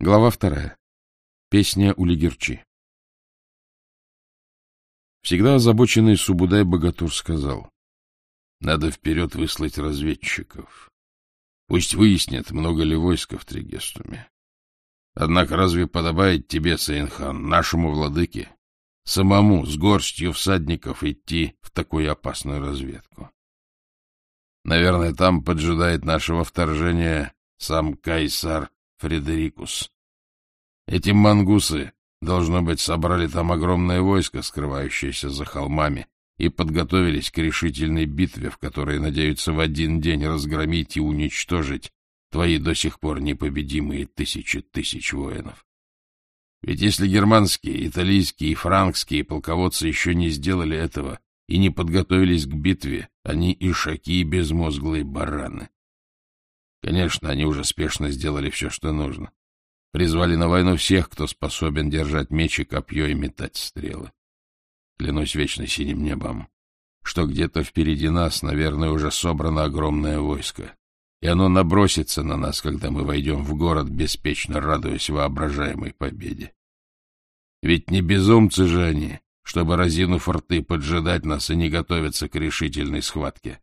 Глава вторая. Песня Улигерчи. Всегда озабоченный Субудай Богатур сказал, «Надо вперед выслать разведчиков. Пусть выяснят, много ли войска в Тригестуме. Однако разве подобает тебе, Сейнхан, нашему владыке, самому с горстью всадников идти в такую опасную разведку? Наверное, там поджидает нашего вторжения сам Кайсар Фредерикус. Эти мангусы, должно быть, собрали там огромное войско, скрывающееся за холмами, и подготовились к решительной битве, в которой надеются в один день разгромить и уничтожить твои до сих пор непобедимые тысячи тысяч воинов. Ведь если германские, итальянские и франкские полководцы еще не сделали этого и не подготовились к битве, они и шаки, и безмозглые бараны. Конечно, они уже спешно сделали все, что нужно. Призвали на войну всех, кто способен держать меч и копье и метать стрелы. Клянусь вечно синим небом, что где-то впереди нас, наверное, уже собрано огромное войско, и оно набросится на нас, когда мы войдем в город, беспечно радуясь воображаемой победе. Ведь не безумцы же они, чтобы, разинув рты, поджидать нас и не готовиться к решительной схватке.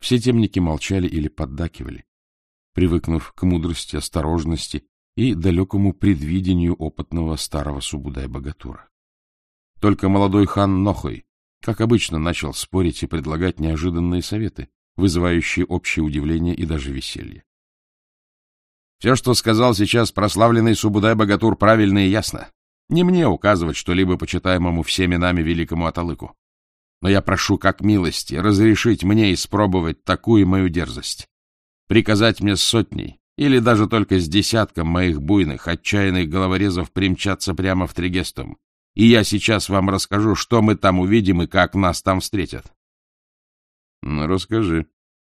Все темники молчали или поддакивали, привыкнув к мудрости, осторожности и далекому предвидению опытного старого Субудай-богатура. Только молодой хан Нохой, как обычно, начал спорить и предлагать неожиданные советы, вызывающие общее удивление и даже веселье. Все, что сказал сейчас прославленный Субудай-богатур, правильно и ясно. Не мне указывать что-либо почитаемому всеми нами великому Аталыку но я прошу как милости разрешить мне испробовать такую мою дерзость. Приказать мне с сотней или даже только с десятком моих буйных, отчаянных головорезов примчаться прямо в Тригестум, и я сейчас вам расскажу, что мы там увидим и как нас там встретят. — Ну, расскажи,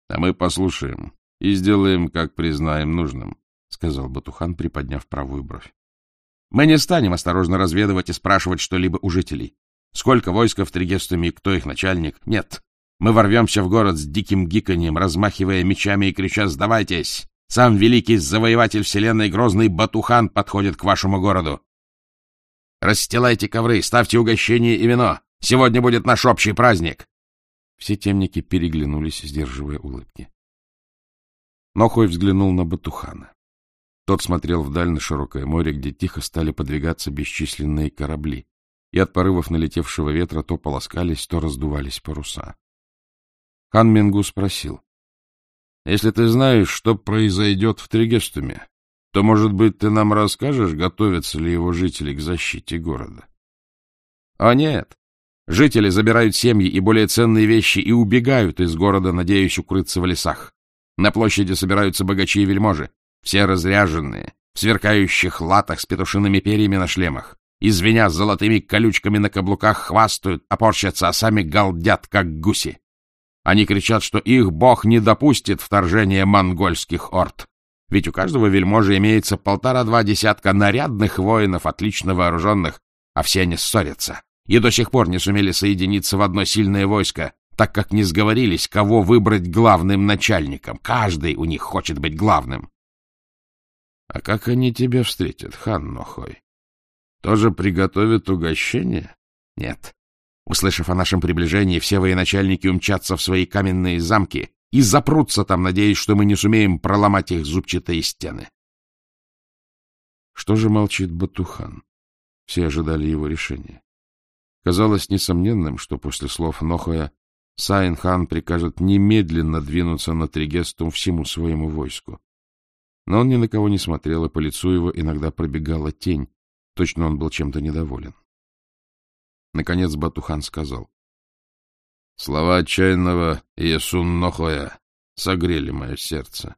а мы послушаем и сделаем, как признаем нужным, — сказал Батухан, приподняв правую бровь. — Мы не станем осторожно разведывать и спрашивать что-либо у жителей. Сколько войска в Тригестуме кто их начальник? Нет. Мы ворвемся в город с диким гиканьем, размахивая мечами и крича «Сдавайтесь! Сам великий завоеватель вселенной Грозный Батухан подходит к вашему городу! Расстилайте ковры, ставьте угощение и вино! Сегодня будет наш общий праздник!» Все темники переглянулись, сдерживая улыбки. Нохой взглянул на Батухана. Тот смотрел вдаль на широкое море, где тихо стали подвигаться бесчисленные корабли и от порывов налетевшего ветра то полоскались, то раздувались паруса. Хан Мингу спросил. — Если ты знаешь, что произойдет в Тригестуме, то, может быть, ты нам расскажешь, готовятся ли его жители к защите города? — О, нет. Жители забирают семьи и более ценные вещи и убегают из города, надеясь укрыться в лесах. На площади собираются богачи и вельможи, все разряженные, в сверкающих латах с петушиными перьями на шлемах и, звеня золотыми колючками на каблуках, хвастают, опорщатся, а сами галдят, как гуси. Они кричат, что их бог не допустит вторжения монгольских орд. Ведь у каждого вельможи имеется полтора-два десятка нарядных воинов, отлично вооруженных, а все они ссорятся и до сих пор не сумели соединиться в одно сильное войско, так как не сговорились, кого выбрать главным начальником. Каждый у них хочет быть главным. — А как они тебя встретят, хан Нохой? Тоже приготовят угощение? Нет. Услышав о нашем приближении, все военачальники умчатся в свои каменные замки и запрутся там, надеясь, что мы не сумеем проломать их зубчатые стены. Что же молчит Батухан? Все ожидали его решения. Казалось несомненным, что после слов Нохоя Сайн-хан прикажет немедленно двинуться на Тригестум всему своему войску. Но он ни на кого не смотрел, и по лицу его иногда пробегала тень, Точно он был чем-то недоволен. Наконец Батухан сказал. — Слова отчаянного Иесун Нохоя согрели мое сердце.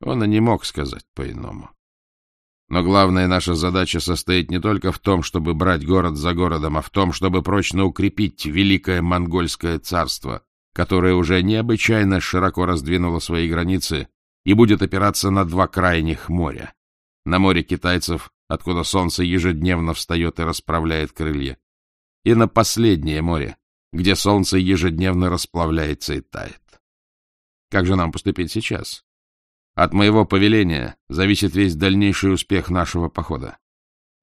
Он и не мог сказать по-иному. Но главная наша задача состоит не только в том, чтобы брать город за городом, а в том, чтобы прочно укрепить великое монгольское царство, которое уже необычайно широко раздвинуло свои границы и будет опираться на два крайних моря. На море китайцев откуда солнце ежедневно встает и расправляет крылья, и на последнее море, где солнце ежедневно расплавляется и тает. Как же нам поступить сейчас? От моего повеления зависит весь дальнейший успех нашего похода.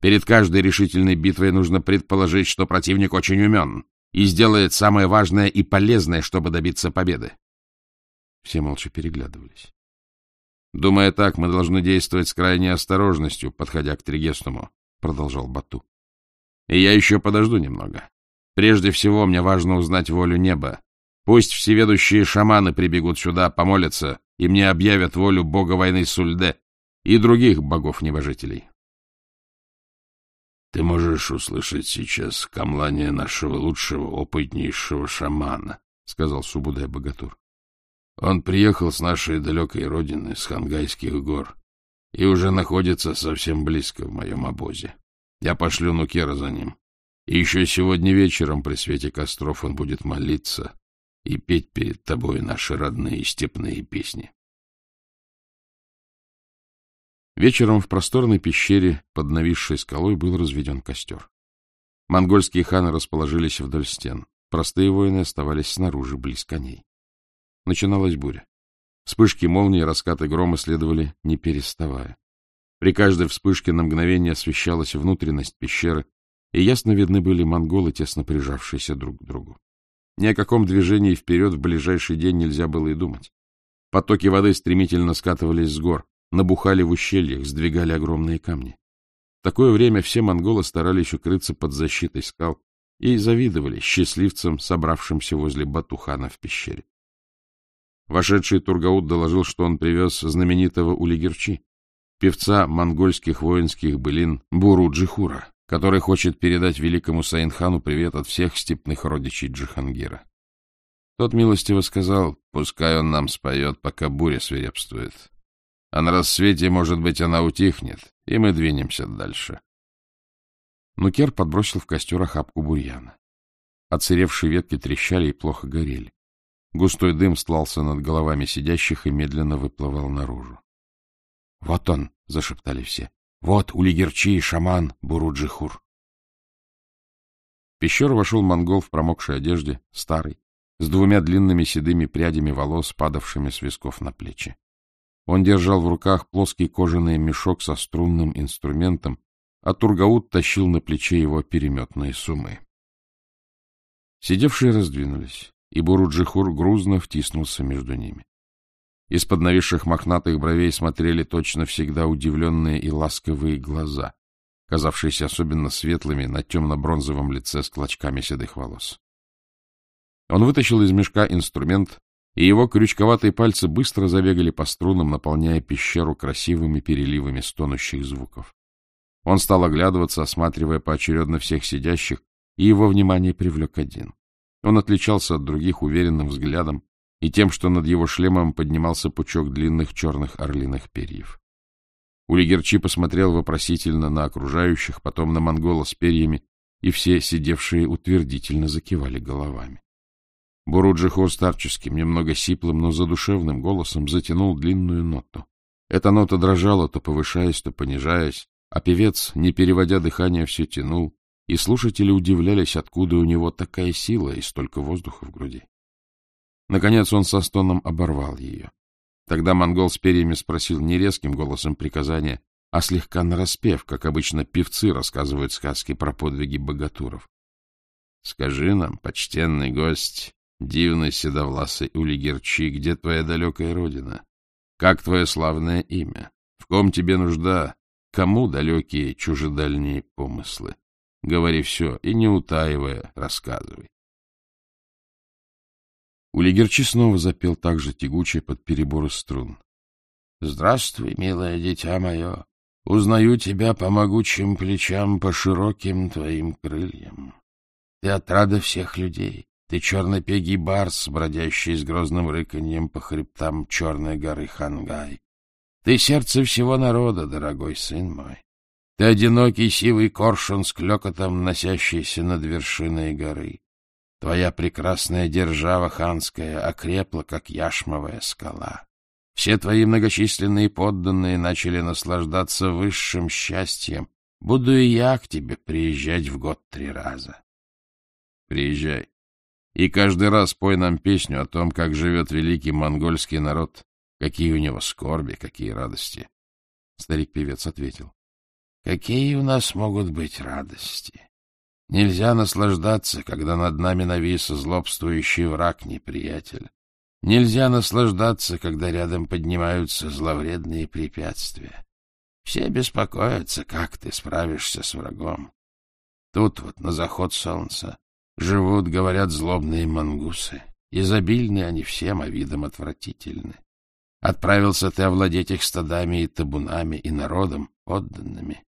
Перед каждой решительной битвой нужно предположить, что противник очень умен и сделает самое важное и полезное, чтобы добиться победы. Все молча переглядывались. Думая так, мы должны действовать с крайней осторожностью, подходя к Тригестуму, — продолжал Бату. И я еще подожду немного. Прежде всего, мне важно узнать волю неба. Пусть всеведущие шаманы прибегут сюда, помолятся, и мне объявят волю бога войны Сульде и других богов-небожителей. — Ты можешь услышать сейчас камлание нашего лучшего, опытнейшего шамана, — сказал Субудай Богатур. Он приехал с нашей далекой родины, с Хангайских гор, и уже находится совсем близко в моем обозе. Я пошлю Нукера за ним. И еще сегодня вечером при свете костров он будет молиться и петь перед тобой наши родные степные песни. Вечером в просторной пещере под нависшей скалой был разведен костер. Монгольские ханы расположились вдоль стен. Простые воины оставались снаружи, близ коней. Начиналась буря. Вспышки молнии и раскаты грома следовали, не переставая. При каждой вспышке на мгновение освещалась внутренность пещеры, и ясно видны были монголы, тесно прижавшиеся друг к другу. Ни о каком движении вперед в ближайший день нельзя было и думать. Потоки воды стремительно скатывались с гор, набухали в ущельях, сдвигали огромные камни. В такое время все монголы старались укрыться под защитой скал и завидовали счастливцам, собравшимся возле Батухана в пещере. Вошедший Тургаут доложил, что он привез знаменитого Улигерчи, певца монгольских воинских былин Буру Джихура, который хочет передать великому Саинхану привет от всех степных родичей Джихангира. Тот милостиво сказал, пускай он нам споет, пока буря свирепствует. А на рассвете, может быть, она утихнет, и мы двинемся дальше. Нукер подбросил в костер охапку бурьяна. Оцаревшие ветки трещали и плохо горели. Густой дым стлался над головами сидящих и медленно выплывал наружу. — Вот он! — зашептали все. — Вот Улигерчи шаман Буруджихур. В пещеру вошел монгол в промокшей одежде, старый, с двумя длинными седыми прядями волос, падавшими с висков на плечи. Он держал в руках плоский кожаный мешок со струнным инструментом, а Тургаут тащил на плече его переметные суммы. Сидевшие раздвинулись и Буруджихур грузно втиснулся между ними. Из-под нависших мохнатых бровей смотрели точно всегда удивленные и ласковые глаза, казавшиеся особенно светлыми на темно-бронзовом лице с клочками седых волос. Он вытащил из мешка инструмент, и его крючковатые пальцы быстро забегали по струнам, наполняя пещеру красивыми переливами стонущих звуков. Он стал оглядываться, осматривая поочередно всех сидящих, и его внимание привлек один. Он отличался от других уверенным взглядом и тем, что над его шлемом поднимался пучок длинных черных орлиных перьев. Улигерчи посмотрел вопросительно на окружающих, потом на монгола с перьями, и все сидевшие утвердительно закивали головами. Буруджихор старческим, немного сиплым, но задушевным голосом затянул длинную ноту. Эта нота дрожала, то повышаясь, то понижаясь, а певец, не переводя дыхание, все тянул, и слушатели удивлялись, откуда у него такая сила и столько воздуха в груди. Наконец он со стоном оборвал ее. Тогда монгол с перьями спросил не резким голосом приказания, а слегка нараспев, как обычно певцы рассказывают сказки про подвиги богатуров. — Скажи нам, почтенный гость, дивный седовласый Улигерчи, где твоя далекая родина? Как твое славное имя? В ком тебе нужда? Кому далекие чужедальние помыслы? Говори все и, не утаивая, рассказывай. Улигерчи снова запел так же тягуче под перебор струн. — Здравствуй, милое дитя мое, узнаю тебя по могучим плечам, по широким твоим крыльям. Ты отрада всех людей, ты чернопегий барс, бродящий с грозным рыканьем по хребтам черной горы Хангай. Ты сердце всего народа, дорогой сын мой. Ты одинокий сивый коршун с клёкотом, носящийся над вершиной горы. Твоя прекрасная держава ханская окрепла, как яшмовая скала. Все твои многочисленные подданные начали наслаждаться высшим счастьем. Буду и я к тебе приезжать в год три раза. Приезжай. И каждый раз пой нам песню о том, как живет великий монгольский народ, Какие у него скорби, какие радости. Старик-певец ответил. — Какие у нас могут быть радости? Нельзя наслаждаться, когда над нами навис злобствующий враг, неприятель. Нельзя наслаждаться, когда рядом поднимаются зловредные препятствия. Все беспокоятся, как ты справишься с врагом. Тут вот, на заход солнца, живут, говорят, злобные мангусы. Изобильны они всем, а видом отвратительны. Отправился ты овладеть их стадами и табунами, и народом отданными.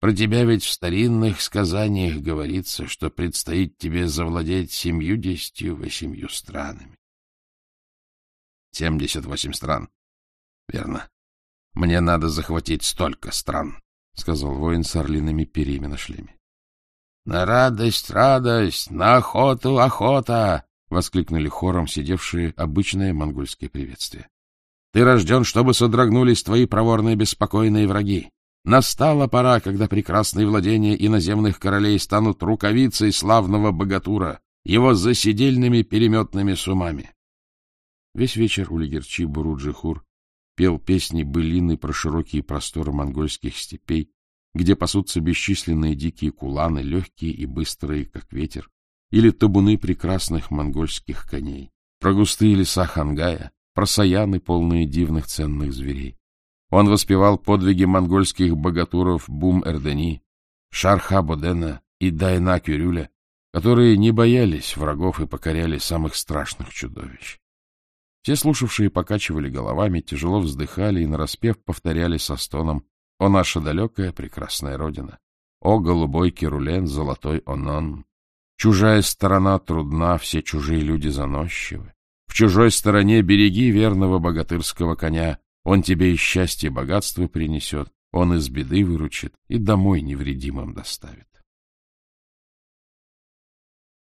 Про тебя ведь в старинных сказаниях говорится, что предстоит тебе завладеть семью-десятью восемью странами. Семьдесят восемь стран. Верно. Мне надо захватить столько стран, — сказал воин с орлиными перьями на шлеме. — На радость, радость, на охоту, охота! — воскликнули хором сидевшие обычное монгольское приветствие. — Ты рожден, чтобы содрогнулись твои проворные беспокойные враги. Настала пора, когда прекрасные владения иноземных королей станут рукавицей славного богатура, его засидельными переметными сумами. Весь вечер Улигерчи Буруджихур пел песни былины про широкие просторы монгольских степей, где пасутся бесчисленные дикие куланы, легкие и быстрые, как ветер, или табуны прекрасных монгольских коней, про густые леса Хангая, про саяны, полные дивных ценных зверей. Он воспевал подвиги монгольских богатуров Бум-Эрдени, Шарха-Бодена и Дайна-Кюрюля, которые не боялись врагов и покоряли самых страшных чудовищ. Все слушавшие покачивали головами, тяжело вздыхали и нараспев повторяли со стоном «О наша далекая прекрасная родина! О голубой Керулен, золотой Онон! Чужая сторона трудна, все чужие люди заносчивы. В чужой стороне береги верного богатырского коня, он тебе и счастье, и богатство принесет, он из беды выручит и домой невредимым доставит.